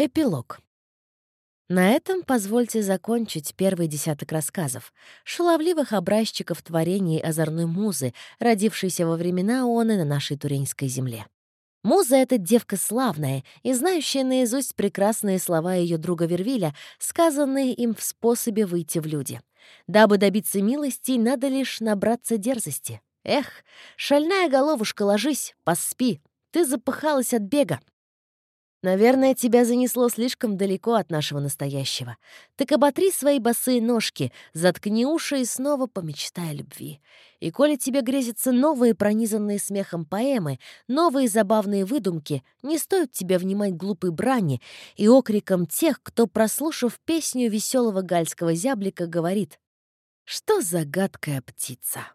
Эпилог. На этом позвольте закончить первый десяток рассказов, шаловливых образчиков творений озорной музы, родившейся во времена Оны на нашей Туреньской земле. Муза — эта девка славная и знающая наизусть прекрасные слова ее друга Вервиля, сказанные им в способе выйти в люди. Дабы добиться милости, надо лишь набраться дерзости. Эх, шальная головушка, ложись, поспи, ты запыхалась от бега. Наверное, тебя занесло слишком далеко от нашего настоящего. Так оботри свои босые ножки, заткни уши и снова помечтай о любви. И коли тебе грезятся новые пронизанные смехом поэмы, новые забавные выдумки, не стоит тебе внимать глупой брани и окриком тех, кто, прослушав песню веселого гальского зяблика, говорит «Что за гадкая птица?»